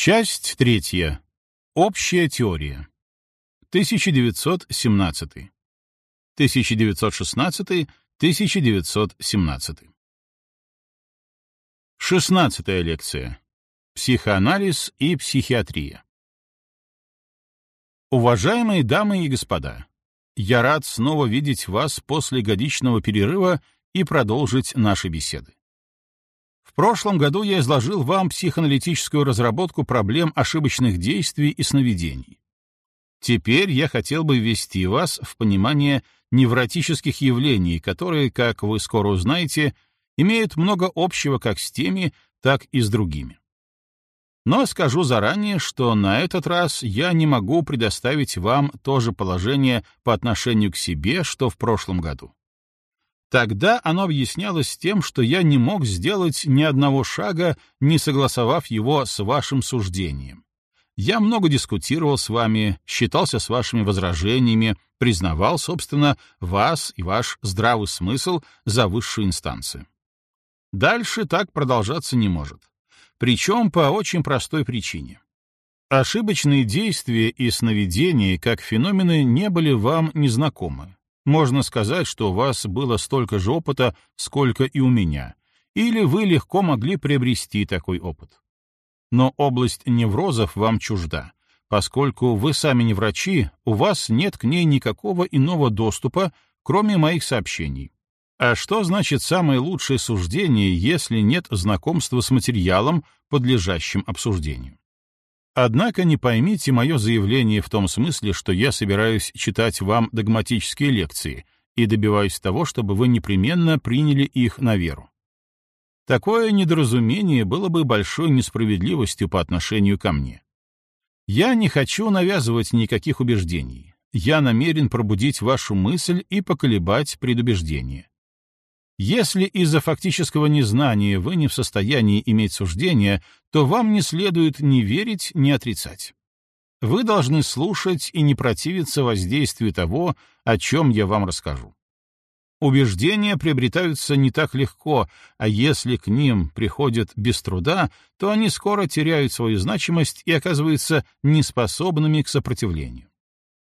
Часть третья. Общая теория. 1917. 1916-1917. Шестнадцатая лекция. Психоанализ и психиатрия. Уважаемые дамы и господа, я рад снова видеть вас после годичного перерыва и продолжить наши беседы. Прошлом году я изложил вам психоаналитическую разработку проблем ошибочных действий и сновидений. Теперь я хотел бы ввести вас в понимание невротических явлений, которые, как вы скоро узнаете, имеют много общего как с теми, так и с другими. Но скажу заранее, что на этот раз я не могу предоставить вам то же положение по отношению к себе, что в прошлом году. Тогда оно объяснялось тем, что я не мог сделать ни одного шага, не согласовав его с вашим суждением. Я много дискутировал с вами, считался с вашими возражениями, признавал, собственно, вас и ваш здравый смысл за высшую инстанцию. Дальше так продолжаться не может. Причем по очень простой причине. Ошибочные действия и сновидения как феномены не были вам незнакомы. Можно сказать, что у вас было столько же опыта, сколько и у меня, или вы легко могли приобрести такой опыт. Но область неврозов вам чужда, поскольку вы сами не врачи, у вас нет к ней никакого иного доступа, кроме моих сообщений. А что значит самое лучшее суждение, если нет знакомства с материалом, подлежащим обсуждению? Однако не поймите мое заявление в том смысле, что я собираюсь читать вам догматические лекции и добиваюсь того, чтобы вы непременно приняли их на веру. Такое недоразумение было бы большой несправедливостью по отношению ко мне. Я не хочу навязывать никаких убеждений. Я намерен пробудить вашу мысль и поколебать предубеждение. Если из-за фактического незнания вы не в состоянии иметь суждения, то вам не следует ни верить, ни отрицать. Вы должны слушать и не противиться воздействию того, о чем я вам расскажу. Убеждения приобретаются не так легко, а если к ним приходят без труда, то они скоро теряют свою значимость и оказываются неспособными к сопротивлению.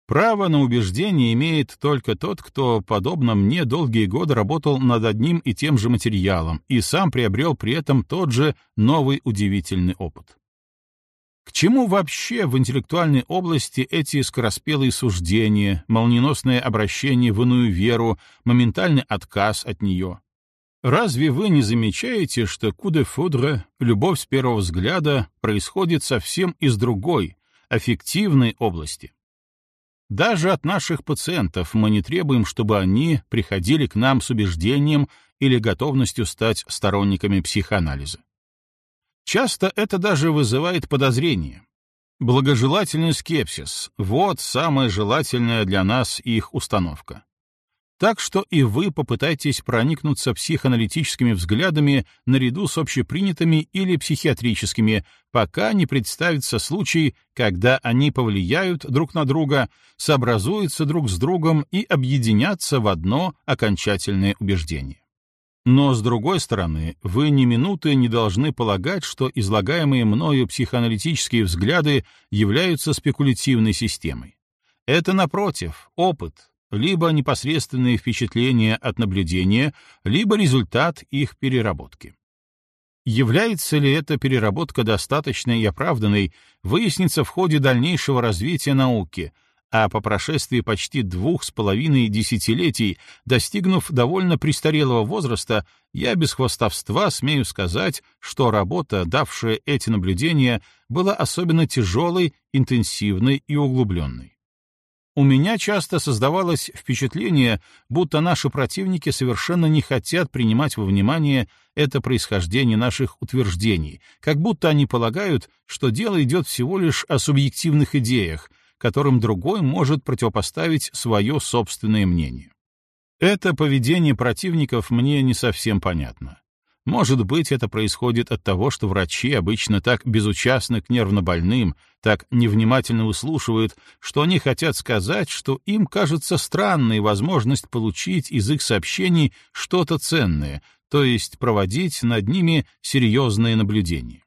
Право на убеждение имеет только тот, кто, подобно мне, долгие годы работал над одним и тем же материалом и сам приобрел при этом тот же новый удивительный опыт. К чему вообще в интеллектуальной области эти скороспелые суждения, молниеносное обращение в иную веру, моментальный отказ от нее? Разве вы не замечаете, что куде фудре, любовь с первого взгляда, происходит совсем из другой, аффективной области? Даже от наших пациентов мы не требуем, чтобы они приходили к нам с убеждением или готовностью стать сторонниками психоанализа. Часто это даже вызывает подозрение. Благожелательный скепсис — вот самая желательная для нас их установка. Так что и вы попытайтесь проникнуться психоаналитическими взглядами наряду с общепринятыми или психиатрическими, пока не представится случай, когда они повлияют друг на друга, сообразуются друг с другом и объединятся в одно окончательное убеждение. Но, с другой стороны, вы ни минуты не должны полагать, что излагаемые мною психоаналитические взгляды являются спекулятивной системой. Это, напротив, опыт, либо непосредственные впечатления от наблюдения, либо результат их переработки. Является ли эта переработка достаточной и оправданной, выяснится в ходе дальнейшего развития науки, а по прошествии почти двух с половиной десятилетий, достигнув довольно престарелого возраста, я без хвостовства смею сказать, что работа, давшая эти наблюдения, была особенно тяжелой, интенсивной и углубленной. У меня часто создавалось впечатление, будто наши противники совершенно не хотят принимать во внимание это происхождение наших утверждений, как будто они полагают, что дело идет всего лишь о субъективных идеях, которым другой может противопоставить свое собственное мнение. Это поведение противников мне не совсем понятно. Может быть, это происходит от того, что врачи обычно так безучастны к нервнобольным, так невнимательно выслушивают, что они хотят сказать, что им кажется странной возможность получить из их сообщений что-то ценное, то есть проводить над ними серьезные наблюдения.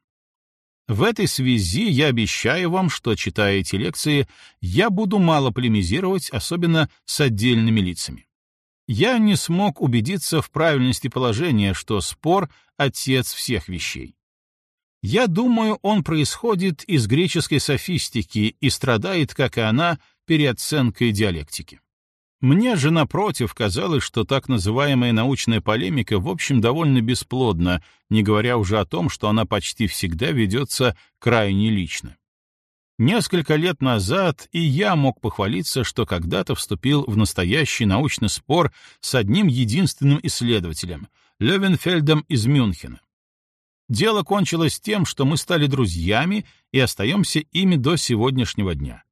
В этой связи я обещаю вам, что, читая эти лекции, я буду мало полемизировать, особенно с отдельными лицами. Я не смог убедиться в правильности положения, что спор — отец всех вещей. Я думаю, он происходит из греческой софистики и страдает, как и она, переоценкой диалектики. Мне же, напротив, казалось, что так называемая научная полемика в общем довольно бесплодна, не говоря уже о том, что она почти всегда ведется крайне лично. Несколько лет назад и я мог похвалиться, что когда-то вступил в настоящий научный спор с одним единственным исследователем — Левенфельдом из Мюнхена. Дело кончилось тем, что мы стали друзьями и остаемся ими до сегодняшнего дня.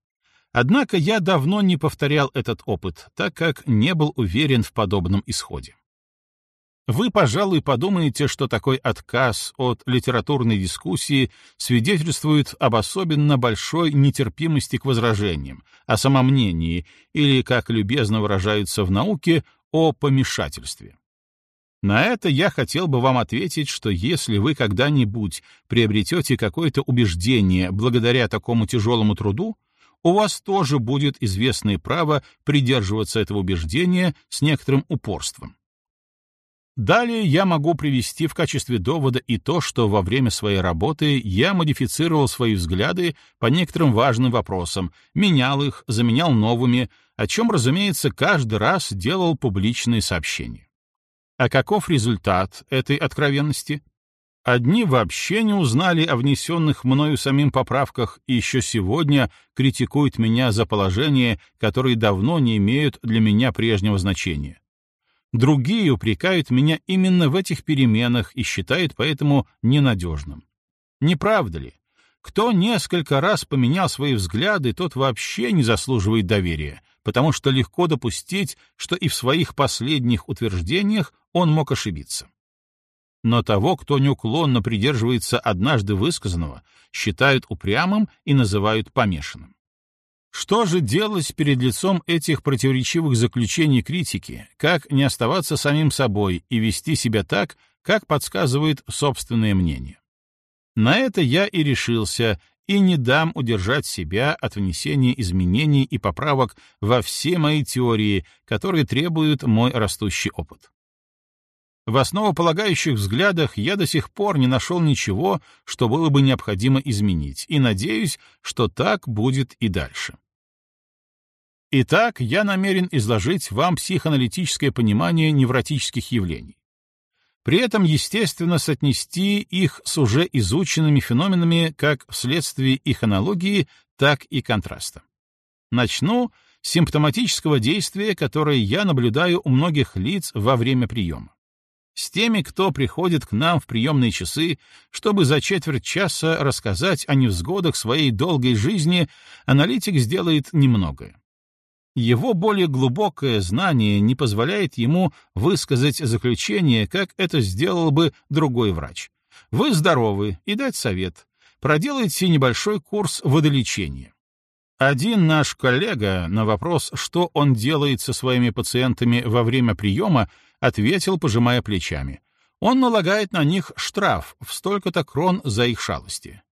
Однако я давно не повторял этот опыт, так как не был уверен в подобном исходе. Вы, пожалуй, подумаете, что такой отказ от литературной дискуссии свидетельствует об особенно большой нетерпимости к возражениям, о самомнении или, как любезно выражаются в науке, о помешательстве. На это я хотел бы вам ответить, что если вы когда-нибудь приобретете какое-то убеждение благодаря такому тяжелому труду, у вас тоже будет известное право придерживаться этого убеждения с некоторым упорством. Далее я могу привести в качестве довода и то, что во время своей работы я модифицировал свои взгляды по некоторым важным вопросам, менял их, заменял новыми, о чем, разумеется, каждый раз делал публичные сообщения. А каков результат этой откровенности? Одни вообще не узнали о внесенных мною самим поправках и еще сегодня критикуют меня за положения, которые давно не имеют для меня прежнего значения. Другие упрекают меня именно в этих переменах и считают поэтому ненадежным. Не правда ли? Кто несколько раз поменял свои взгляды, тот вообще не заслуживает доверия, потому что легко допустить, что и в своих последних утверждениях он мог ошибиться но того, кто неуклонно придерживается однажды высказанного, считают упрямым и называют помешанным. Что же делать перед лицом этих противоречивых заключений критики, как не оставаться самим собой и вести себя так, как подсказывает собственное мнение? На это я и решился, и не дам удержать себя от внесения изменений и поправок во все мои теории, которые требуют мой растущий опыт. В основополагающих взглядах я до сих пор не нашел ничего, что было бы необходимо изменить, и надеюсь, что так будет и дальше. Итак, я намерен изложить вам психоаналитическое понимание невротических явлений. При этом, естественно, соотнести их с уже изученными феноменами как вследствие их аналогии, так и контраста. Начну с симптоматического действия, которое я наблюдаю у многих лиц во время приема. С теми, кто приходит к нам в приемные часы, чтобы за четверть часа рассказать о невзгодах своей долгой жизни, аналитик сделает немногое. Его более глубокое знание не позволяет ему высказать заключение, как это сделал бы другой врач. Вы здоровы, и дать совет. Проделайте небольшой курс водолечения. Один наш коллега на вопрос, что он делает со своими пациентами во время приема, ответил, пожимая плечами. Он налагает на них штраф в столько-то крон за их шалости.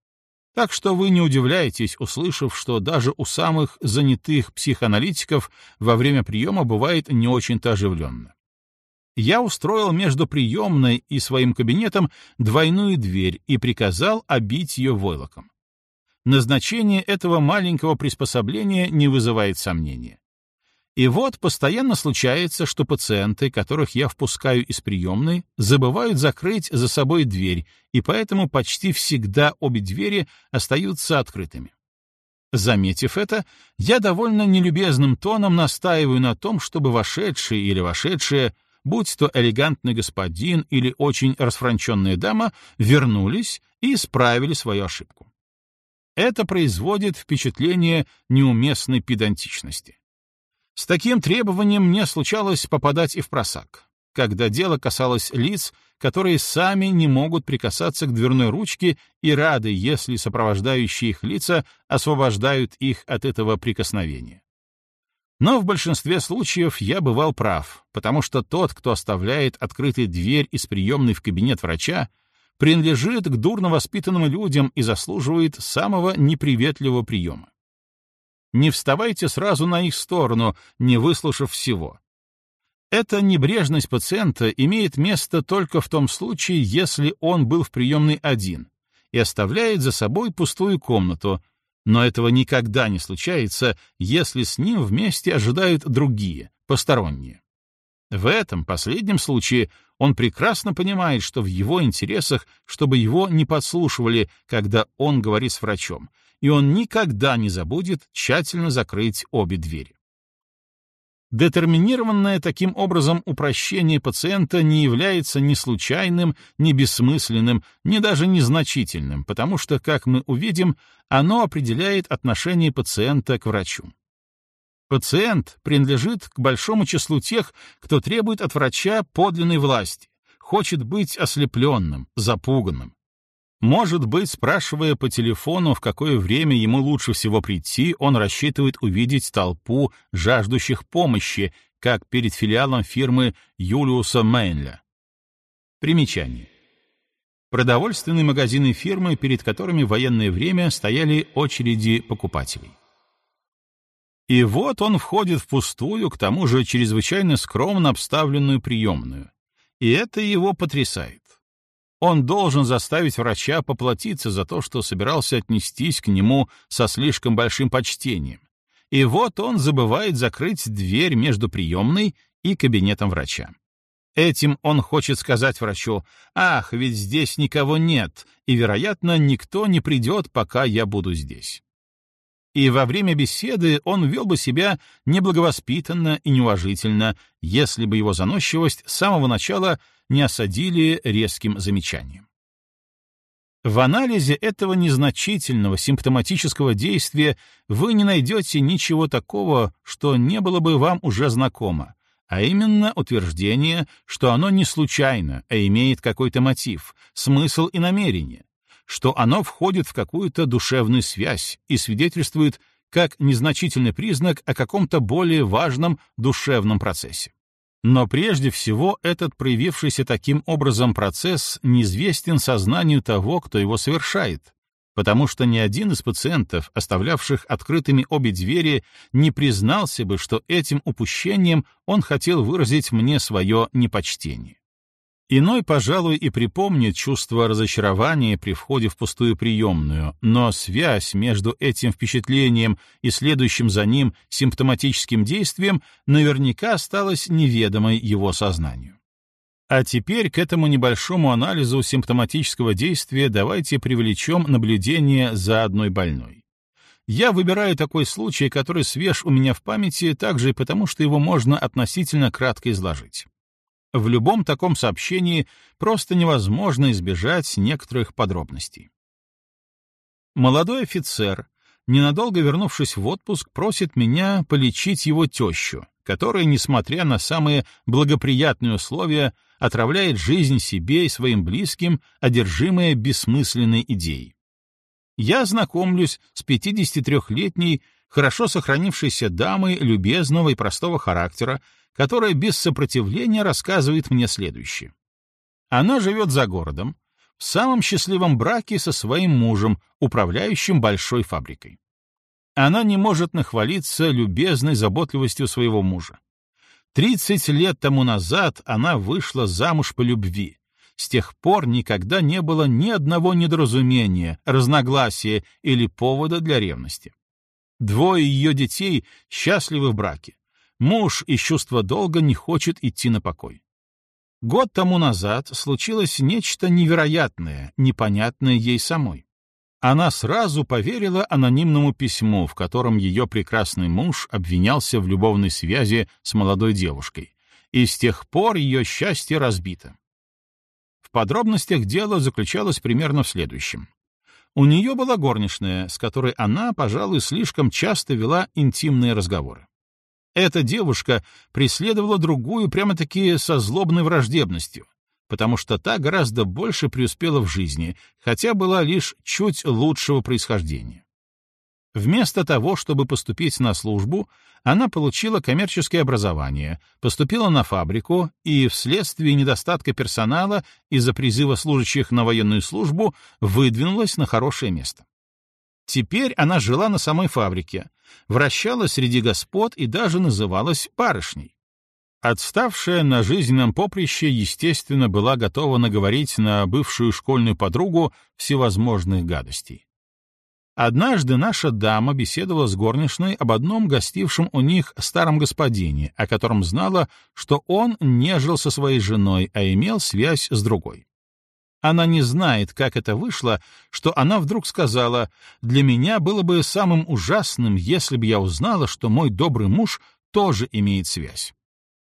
Так что вы не удивляйтесь, услышав, что даже у самых занятых психоаналитиков во время приема бывает не очень-то оживленно. Я устроил между приемной и своим кабинетом двойную дверь и приказал обить ее войлоком. Назначение этого маленького приспособления не вызывает сомнения. И вот постоянно случается, что пациенты, которых я впускаю из приемной, забывают закрыть за собой дверь, и поэтому почти всегда обе двери остаются открытыми. Заметив это, я довольно нелюбезным тоном настаиваю на том, чтобы вошедший или вошедшая, будь то элегантный господин или очень расфранченная дама, вернулись и исправили свою ошибку. Это производит впечатление неуместной педантичности. С таким требованием мне случалось попадать и в просак, когда дело касалось лиц, которые сами не могут прикасаться к дверной ручке и рады, если сопровождающие их лица освобождают их от этого прикосновения. Но в большинстве случаев я бывал прав, потому что тот, кто оставляет открытой дверь из приемной в кабинет врача, принадлежит к дурно воспитанным людям и заслуживает самого неприветливого приема. Не вставайте сразу на их сторону, не выслушав всего. Эта небрежность пациента имеет место только в том случае, если он был в приемной один и оставляет за собой пустую комнату, но этого никогда не случается, если с ним вместе ожидают другие, посторонние. В этом последнем случае он прекрасно понимает, что в его интересах, чтобы его не подслушивали, когда он говорит с врачом, и он никогда не забудет тщательно закрыть обе двери. Детерминированное таким образом упрощение пациента не является ни случайным, ни бессмысленным, ни даже незначительным, потому что, как мы увидим, оно определяет отношение пациента к врачу. Пациент принадлежит к большому числу тех, кто требует от врача подлинной власти, хочет быть ослепленным, запуганным. Может быть, спрашивая по телефону, в какое время ему лучше всего прийти, он рассчитывает увидеть толпу жаждущих помощи, как перед филиалом фирмы Юлиуса Мейнля. Примечание. Продовольственные магазины фирмы, перед которыми в военное время стояли очереди покупателей. И вот он входит в пустую, к тому же чрезвычайно скромно обставленную приемную. И это его потрясает. Он должен заставить врача поплатиться за то, что собирался отнестись к нему со слишком большим почтением. И вот он забывает закрыть дверь между приемной и кабинетом врача. Этим он хочет сказать врачу, «Ах, ведь здесь никого нет, и, вероятно, никто не придет, пока я буду здесь». И во время беседы он вел бы себя неблаговоспитанно и неуважительно, если бы его заносчивость с самого начала не осадили резким замечанием. В анализе этого незначительного симптоматического действия вы не найдете ничего такого, что не было бы вам уже знакомо, а именно утверждение, что оно не случайно, а имеет какой-то мотив, смысл и намерение, что оно входит в какую-то душевную связь и свидетельствует как незначительный признак о каком-то более важном душевном процессе. Но прежде всего этот проявившийся таким образом процесс неизвестен сознанию того, кто его совершает, потому что ни один из пациентов, оставлявших открытыми обе двери, не признался бы, что этим упущением он хотел выразить мне свое непочтение. Иной, пожалуй, и припомнит чувство разочарования при входе в пустую приемную, но связь между этим впечатлением и следующим за ним симптоматическим действием наверняка осталась неведомой его сознанию. А теперь к этому небольшому анализу симптоматического действия давайте привлечем наблюдение за одной больной. Я выбираю такой случай, который свеж у меня в памяти, также и потому, что его можно относительно кратко изложить. В любом таком сообщении просто невозможно избежать некоторых подробностей. Молодой офицер, ненадолго вернувшись в отпуск, просит меня полечить его тещу, которая, несмотря на самые благоприятные условия, отравляет жизнь себе и своим близким, одержимая бессмысленной идеей. Я знакомлюсь с 53-летней, хорошо сохранившейся дамой любезного и простого характера, которая без сопротивления рассказывает мне следующее. Она живет за городом, в самом счастливом браке со своим мужем, управляющим большой фабрикой. Она не может нахвалиться любезной заботливостью своего мужа. Тридцать лет тому назад она вышла замуж по любви. С тех пор никогда не было ни одного недоразумения, разногласия или повода для ревности. Двое ее детей счастливы в браке. Муж из чувства долга не хочет идти на покой. Год тому назад случилось нечто невероятное, непонятное ей самой. Она сразу поверила анонимному письму, в котором ее прекрасный муж обвинялся в любовной связи с молодой девушкой, и с тех пор ее счастье разбито. В подробностях дело заключалось примерно в следующем. У нее была горничная, с которой она, пожалуй, слишком часто вела интимные разговоры. Эта девушка преследовала другую прямо-таки со злобной враждебностью, потому что та гораздо больше преуспела в жизни, хотя была лишь чуть лучшего происхождения. Вместо того, чтобы поступить на службу, она получила коммерческое образование, поступила на фабрику и вследствие недостатка персонала из-за призыва служащих на военную службу выдвинулась на хорошее место. Теперь она жила на самой фабрике, вращалась среди господ и даже называлась барышней. Отставшая на жизненном поприще, естественно, была готова наговорить на бывшую школьную подругу всевозможных гадостей. Однажды наша дама беседовала с горничной об одном гостившем у них старом господине, о котором знала, что он не жил со своей женой, а имел связь с другой. Она не знает, как это вышло, что она вдруг сказала, «Для меня было бы самым ужасным, если бы я узнала, что мой добрый муж тоже имеет связь».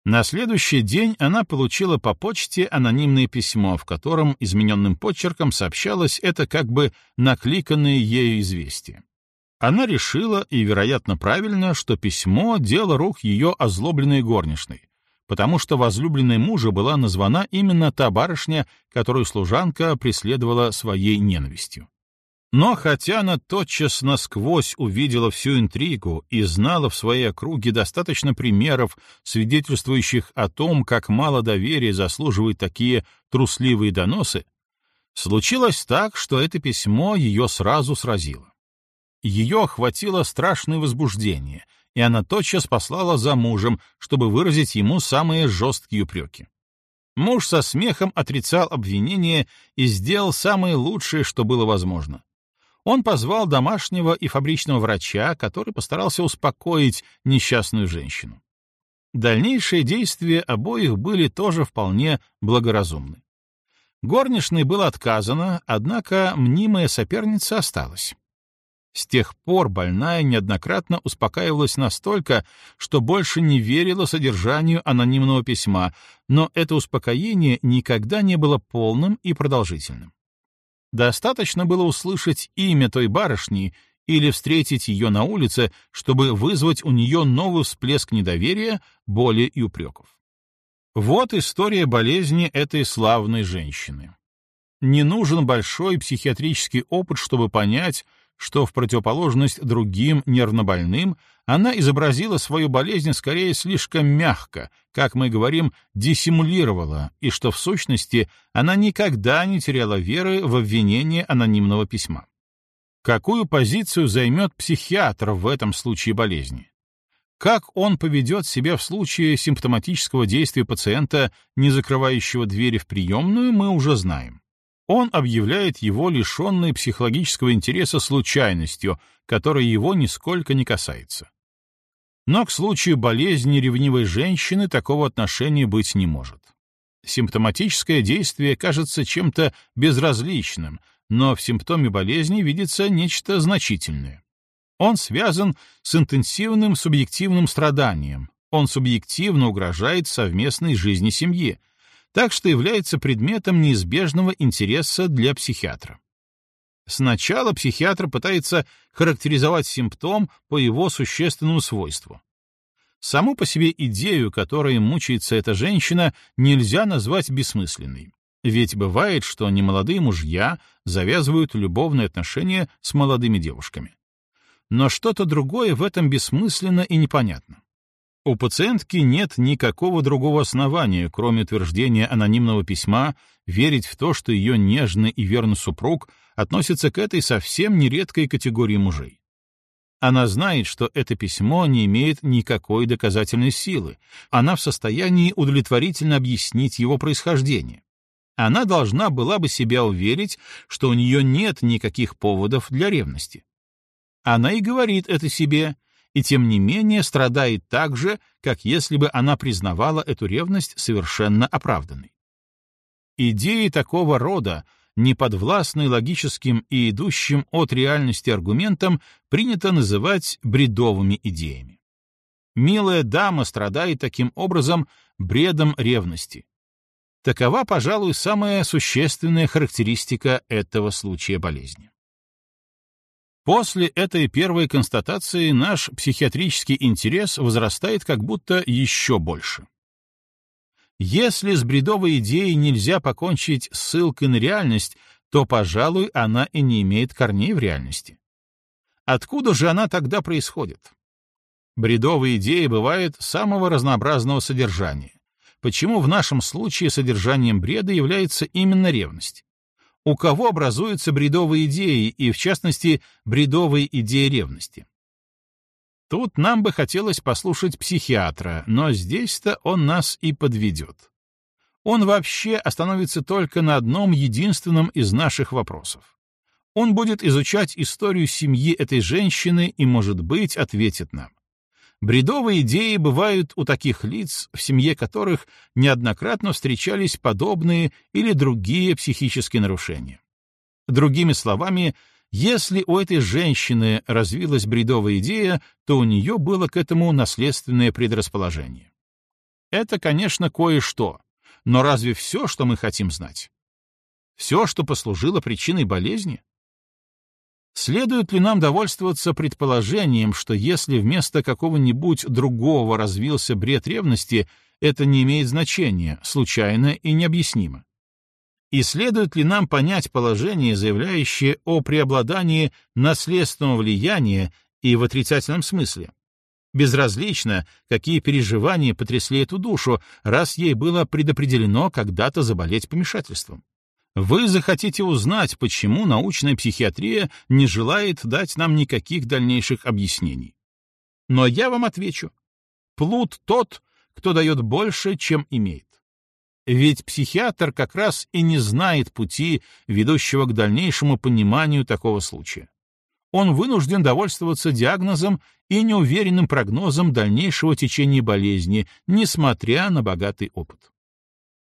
На следующий день она получила по почте анонимное письмо, в котором измененным почерком сообщалось это как бы накликанное ею известие. Она решила, и, вероятно, правильно, что письмо — дело рук ее озлобленной горничной, потому что возлюбленной мужа была названа именно та барышня, которую служанка преследовала своей ненавистью. Но хотя она тотчас насквозь увидела всю интригу и знала в своей округе достаточно примеров, свидетельствующих о том, как мало доверия заслуживают такие трусливые доносы, случилось так, что это письмо ее сразу сразило. Ее охватило страшное возбуждение, и она тотчас послала за мужем, чтобы выразить ему самые жесткие упреки. Муж со смехом отрицал обвинение и сделал самое лучшее, что было возможно он позвал домашнего и фабричного врача, который постарался успокоить несчастную женщину. Дальнейшие действия обоих были тоже вполне благоразумны. Горничной было отказано, однако мнимая соперница осталась. С тех пор больная неоднократно успокаивалась настолько, что больше не верила содержанию анонимного письма, но это успокоение никогда не было полным и продолжительным. Достаточно было услышать имя той барышни или встретить ее на улице, чтобы вызвать у нее новый всплеск недоверия, боли и упреков. Вот история болезни этой славной женщины. Не нужен большой психиатрический опыт, чтобы понять, что в противоположность другим нервнобольным она изобразила свою болезнь скорее слишком мягко, как мы говорим, диссимулировала, и что в сущности она никогда не теряла веры в обвинение анонимного письма. Какую позицию займет психиатр в этом случае болезни? Как он поведет себя в случае симптоматического действия пациента, не закрывающего двери в приемную, мы уже знаем он объявляет его лишенной психологического интереса случайностью, которая его нисколько не касается. Но к случаю болезни ревнивой женщины такого отношения быть не может. Симптоматическое действие кажется чем-то безразличным, но в симптоме болезни видится нечто значительное. Он связан с интенсивным субъективным страданием, он субъективно угрожает совместной жизни семьи, так что является предметом неизбежного интереса для психиатра. Сначала психиатр пытается характеризовать симптом по его существенному свойству. Саму по себе идею, которой мучается эта женщина, нельзя назвать бессмысленной. Ведь бывает, что немолодые мужья завязывают любовные отношения с молодыми девушками. Но что-то другое в этом бессмысленно и непонятно. У пациентки нет никакого другого основания, кроме утверждения анонимного письма, верить в то, что ее нежный и верный супруг относится к этой совсем нередкой категории мужей. Она знает, что это письмо не имеет никакой доказательной силы, она в состоянии удовлетворительно объяснить его происхождение. Она должна была бы себя уверить, что у нее нет никаких поводов для ревности. Она и говорит это себе, и тем не менее страдает так же, как если бы она признавала эту ревность совершенно оправданной. Идеи такого рода, неподвластные логическим и идущим от реальности аргументам, принято называть бредовыми идеями. Милая дама страдает таким образом бредом ревности. Такова, пожалуй, самая существенная характеристика этого случая болезни. После этой первой констатации наш психиатрический интерес возрастает как будто еще больше. Если с бредовой идеей нельзя покончить ссылкой на реальность, то, пожалуй, она и не имеет корней в реальности. Откуда же она тогда происходит? Бредовые идеи бывают самого разнообразного содержания. Почему в нашем случае содержанием бреда является именно ревность? У кого образуются бредовые идеи, и, в частности, бредовые идеи ревности? Тут нам бы хотелось послушать психиатра, но здесь-то он нас и подведет. Он вообще остановится только на одном единственном из наших вопросов. Он будет изучать историю семьи этой женщины и, может быть, ответит нам. Бредовые идеи бывают у таких лиц, в семье которых неоднократно встречались подобные или другие психические нарушения. Другими словами, если у этой женщины развилась бредовая идея, то у нее было к этому наследственное предрасположение. Это, конечно, кое-что, но разве все, что мы хотим знать? Все, что послужило причиной болезни? Следует ли нам довольствоваться предположением, что если вместо какого-нибудь другого развился бред ревности, это не имеет значения, случайно и необъяснимо? И следует ли нам понять положение, заявляющее о преобладании наследственного влияния и в отрицательном смысле? Безразлично, какие переживания потрясли эту душу, раз ей было предопределено когда-то заболеть помешательством. Вы захотите узнать, почему научная психиатрия не желает дать нам никаких дальнейших объяснений. Но я вам отвечу. Плут тот, кто дает больше, чем имеет. Ведь психиатр как раз и не знает пути, ведущего к дальнейшему пониманию такого случая. Он вынужден довольствоваться диагнозом и неуверенным прогнозом дальнейшего течения болезни, несмотря на богатый опыт.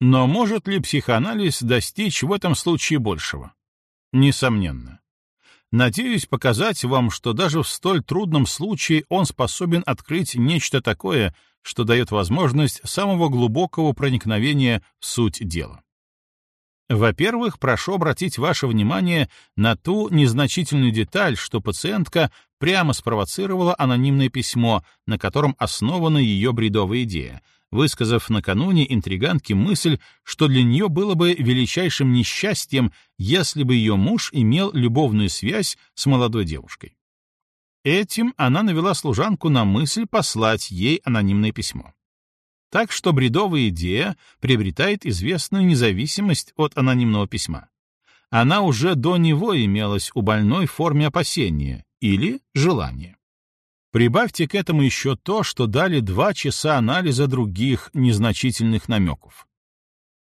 Но может ли психоанализ достичь в этом случае большего? Несомненно. Надеюсь показать вам, что даже в столь трудном случае он способен открыть нечто такое, что дает возможность самого глубокого проникновения в суть дела. Во-первых, прошу обратить ваше внимание на ту незначительную деталь, что пациентка прямо спровоцировала анонимное письмо, на котором основана ее бредовая идея, высказав накануне интригантке мысль, что для нее было бы величайшим несчастьем, если бы ее муж имел любовную связь с молодой девушкой. Этим она навела служанку на мысль послать ей анонимное письмо. Так что бредовая идея приобретает известную независимость от анонимного письма. Она уже до него имелась у больной в форме опасения или желания. Прибавьте к этому еще то, что дали два часа анализа других незначительных намеков.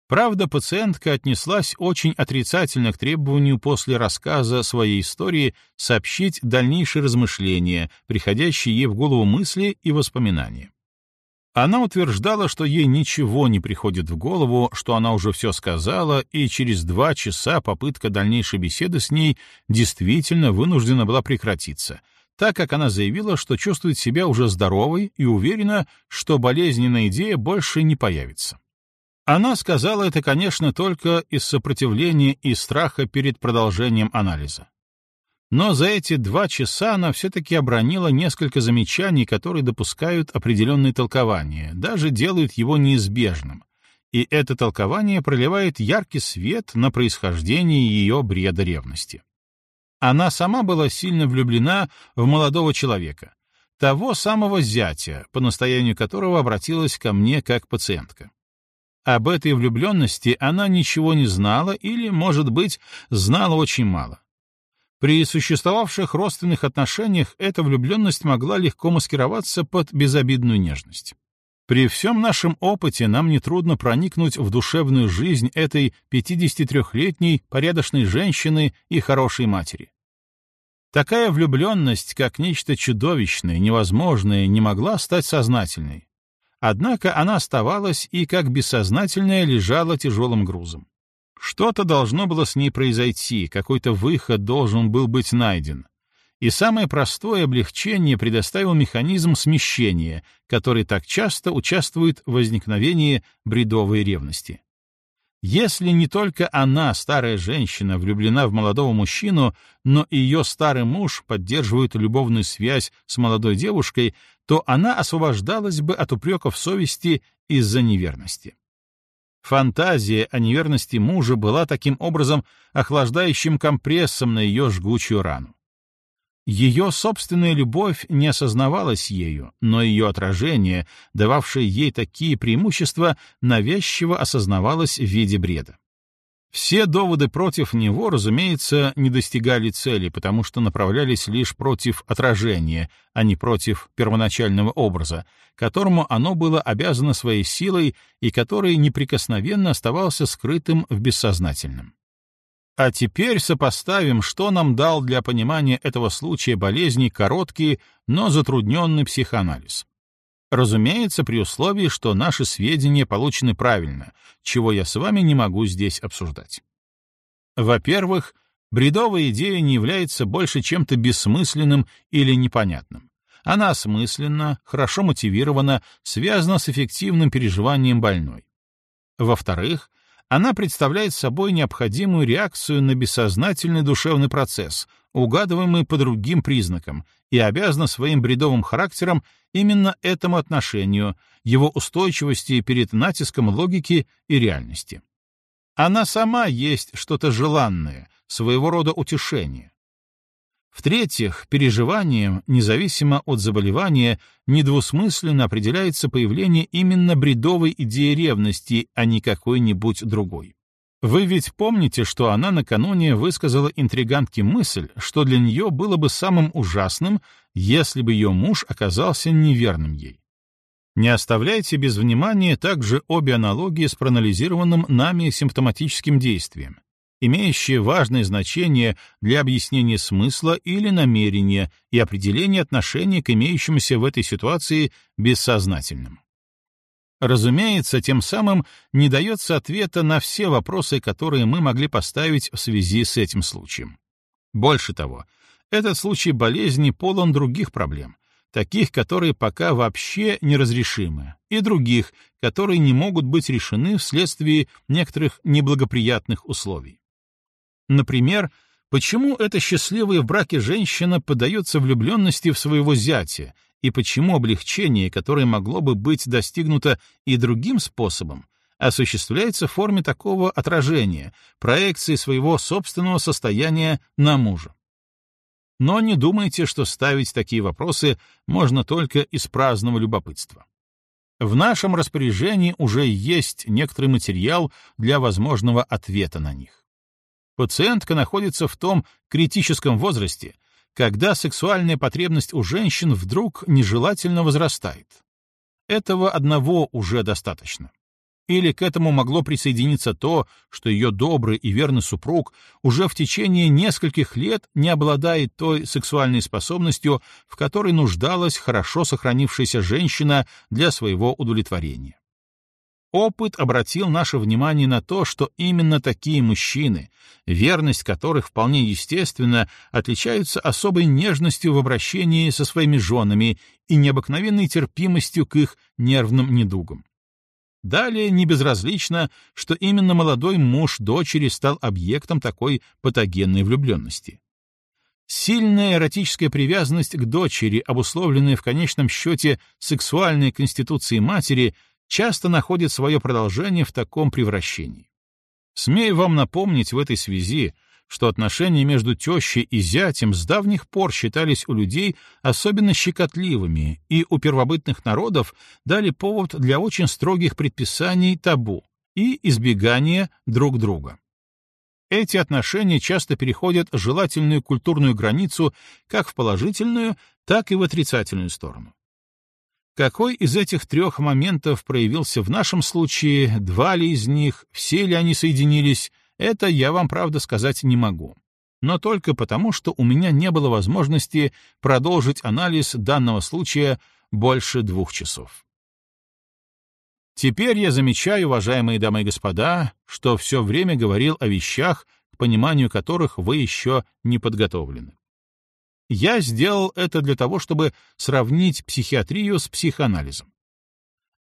Правда, пациентка отнеслась очень отрицательно к требованию после рассказа своей истории сообщить дальнейшие размышления, приходящие ей в голову мысли и воспоминания. Она утверждала, что ей ничего не приходит в голову, что она уже все сказала, и через два часа попытка дальнейшей беседы с ней действительно вынуждена была прекратиться — так как она заявила, что чувствует себя уже здоровой и уверена, что болезненная идея больше не появится. Она сказала это, конечно, только из сопротивления и страха перед продолжением анализа. Но за эти два часа она все-таки обронила несколько замечаний, которые допускают определенные толкования, даже делают его неизбежным. И это толкование проливает яркий свет на происхождение ее бреда ревности. Она сама была сильно влюблена в молодого человека, того самого зятя, по настоянию которого обратилась ко мне как пациентка. Об этой влюбленности она ничего не знала или, может быть, знала очень мало. При существовавших родственных отношениях эта влюбленность могла легко маскироваться под безобидную нежность. При всем нашем опыте нам нетрудно проникнуть в душевную жизнь этой 53-летней порядочной женщины и хорошей матери. Такая влюбленность, как нечто чудовищное, невозможное, не могла стать сознательной. Однако она оставалась и как бессознательная лежала тяжелым грузом. Что-то должно было с ней произойти, какой-то выход должен был быть найден и самое простое облегчение предоставил механизм смещения, который так часто участвует в возникновении бредовой ревности. Если не только она, старая женщина, влюблена в молодого мужчину, но и ее старый муж поддерживает любовную связь с молодой девушкой, то она освобождалась бы от упреков совести из-за неверности. Фантазия о неверности мужа была таким образом охлаждающим компрессом на ее жгучую рану. Ее собственная любовь не осознавалась ею, но ее отражение, дававшее ей такие преимущества, навязчиво осознавалось в виде бреда. Все доводы против него, разумеется, не достигали цели, потому что направлялись лишь против отражения, а не против первоначального образа, которому оно было обязано своей силой и который неприкосновенно оставался скрытым в бессознательном. А теперь сопоставим, что нам дал для понимания этого случая болезни короткий, но затрудненный психоанализ. Разумеется, при условии, что наши сведения получены правильно, чего я с вами не могу здесь обсуждать. Во-первых, бредовая идея не является больше чем-то бессмысленным или непонятным. Она осмысленна, хорошо мотивирована, связана с эффективным переживанием больной. Во-вторых, она представляет собой необходимую реакцию на бессознательный душевный процесс, угадываемый по другим признакам, и обязана своим бредовым характером именно этому отношению, его устойчивости перед натиском логики и реальности. Она сама есть что-то желанное, своего рода утешение. В-третьих, переживанием, независимо от заболевания, недвусмысленно определяется появление именно бредовой идеи ревности, а не какой-нибудь другой. Вы ведь помните, что она накануне высказала интригантке мысль, что для нее было бы самым ужасным, если бы ее муж оказался неверным ей. Не оставляйте без внимания также обе аналогии с проанализированным нами симптоматическим действием, имеющие важное значение для объяснения смысла или намерения и определения отношения к имеющемуся в этой ситуации бессознательным. Разумеется, тем самым не дается ответа на все вопросы, которые мы могли поставить в связи с этим случаем. Больше того, этот случай болезни полон других проблем, таких, которые пока вообще неразрешимы, и других, которые не могут быть решены вследствие некоторых неблагоприятных условий. Например, почему эта счастливая в браке женщина поддается влюбленности в своего зятя и почему облегчение, которое могло бы быть достигнуто и другим способом, осуществляется в форме такого отражения, проекции своего собственного состояния на мужа. Но не думайте, что ставить такие вопросы можно только из праздного любопытства. В нашем распоряжении уже есть некоторый материал для возможного ответа на них. Пациентка находится в том критическом возрасте, когда сексуальная потребность у женщин вдруг нежелательно возрастает. Этого одного уже достаточно. Или к этому могло присоединиться то, что ее добрый и верный супруг уже в течение нескольких лет не обладает той сексуальной способностью, в которой нуждалась хорошо сохранившаяся женщина для своего удовлетворения. Опыт обратил наше внимание на то, что именно такие мужчины, верность которых вполне естественно, отличаются особой нежностью в обращении со своими женами и необыкновенной терпимостью к их нервным недугам. Далее не безразлично, что именно молодой муж дочери стал объектом такой патогенной влюбленности. Сильная эротическая привязанность к дочери, обусловленная в конечном счете сексуальной конституцией матери, часто находит свое продолжение в таком превращении. Смею вам напомнить в этой связи, что отношения между тещей и зятем с давних пор считались у людей особенно щекотливыми и у первобытных народов дали повод для очень строгих предписаний табу и избегания друг друга. Эти отношения часто переходят желательную культурную границу как в положительную, так и в отрицательную сторону. Какой из этих трех моментов проявился в нашем случае, два ли из них, все ли они соединились, это я вам, правда, сказать не могу. Но только потому, что у меня не было возможности продолжить анализ данного случая больше двух часов. Теперь я замечаю, уважаемые дамы и господа, что все время говорил о вещах, к пониманию которых вы еще не подготовлены. Я сделал это для того, чтобы сравнить психиатрию с психоанализом.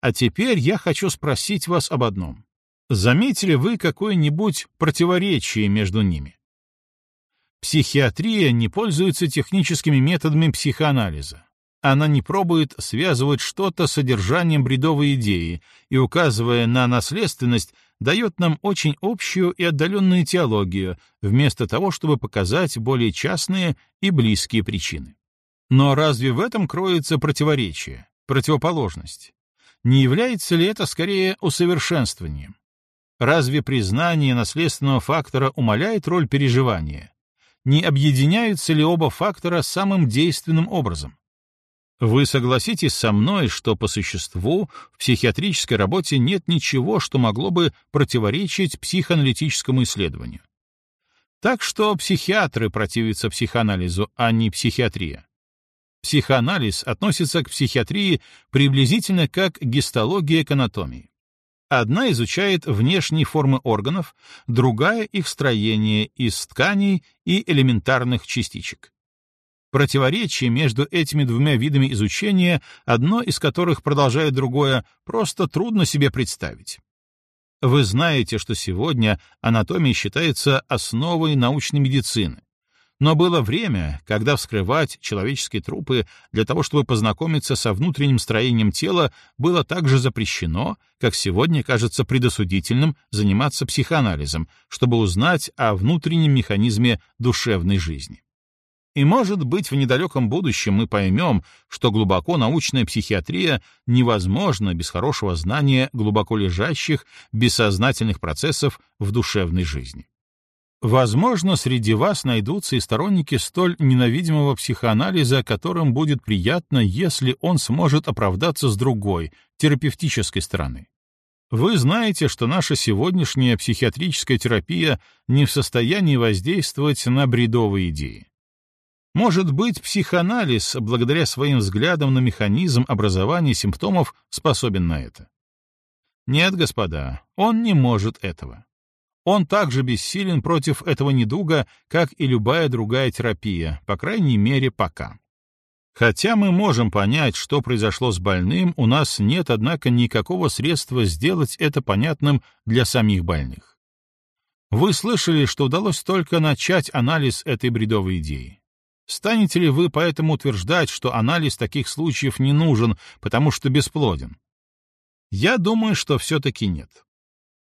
А теперь я хочу спросить вас об одном. Заметили вы какое-нибудь противоречие между ними? Психиатрия не пользуется техническими методами психоанализа. Она не пробует связывать что-то с содержанием бредовой идеи и, указывая на наследственность, дает нам очень общую и отдаленную теологию, вместо того, чтобы показать более частные и близкие причины. Но разве в этом кроется противоречие, противоположность? Не является ли это скорее усовершенствованием? Разве признание наследственного фактора умаляет роль переживания? Не объединяются ли оба фактора самым действенным образом? Вы согласитесь со мной, что по существу в психиатрической работе нет ничего, что могло бы противоречить психоаналитическому исследованию. Так что психиатры противятся психоанализу, а не психиатрия. Психоанализ относится к психиатрии приблизительно как гистология к анатомии. Одна изучает внешние формы органов, другая — их строение из тканей и элементарных частичек. Противоречие между этими двумя видами изучения, одно из которых продолжает другое, просто трудно себе представить. Вы знаете, что сегодня анатомия считается основой научной медицины. Но было время, когда вскрывать человеческие трупы для того, чтобы познакомиться со внутренним строением тела, было так же запрещено, как сегодня кажется предосудительным заниматься психоанализом, чтобы узнать о внутреннем механизме душевной жизни. И, может быть, в недалеком будущем мы поймем, что глубоко научная психиатрия невозможна без хорошего знания глубоко лежащих, бессознательных процессов в душевной жизни. Возможно, среди вас найдутся и сторонники столь ненавидимого психоанализа, которым будет приятно, если он сможет оправдаться с другой, терапевтической стороны. Вы знаете, что наша сегодняшняя психиатрическая терапия не в состоянии воздействовать на бредовые идеи. Может быть, психоанализ, благодаря своим взглядам на механизм образования симптомов, способен на это? Нет, господа, он не может этого. Он также бессилен против этого недуга, как и любая другая терапия, по крайней мере, пока. Хотя мы можем понять, что произошло с больным, у нас нет, однако, никакого средства сделать это понятным для самих больных. Вы слышали, что удалось только начать анализ этой бредовой идеи. Станете ли вы поэтому утверждать, что анализ таких случаев не нужен, потому что бесплоден? Я думаю, что все-таки нет.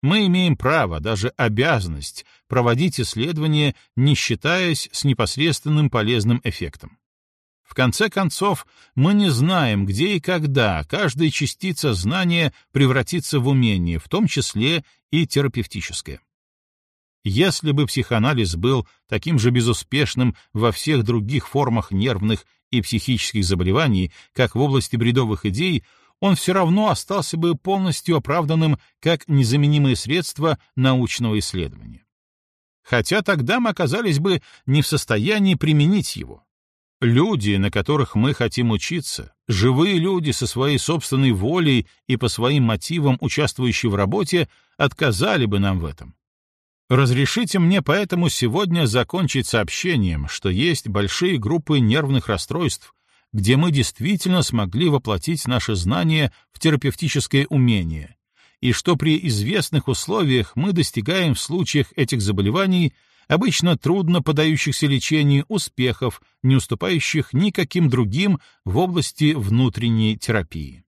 Мы имеем право, даже обязанность, проводить исследования, не считаясь с непосредственным полезным эффектом. В конце концов, мы не знаем, где и когда каждая частица знания превратится в умение, в том числе и терапевтическое. Если бы психоанализ был таким же безуспешным во всех других формах нервных и психических заболеваний, как в области бредовых идей, он все равно остался бы полностью оправданным как незаменимое средство научного исследования. Хотя тогда мы оказались бы не в состоянии применить его. Люди, на которых мы хотим учиться, живые люди со своей собственной волей и по своим мотивам, участвующие в работе, отказали бы нам в этом. Разрешите мне поэтому сегодня закончить сообщением, что есть большие группы нервных расстройств, где мы действительно смогли воплотить наши знания в терапевтическое умение, и что при известных условиях мы достигаем в случаях этих заболеваний обычно трудно подающихся лечению успехов, не уступающих никаким другим в области внутренней терапии.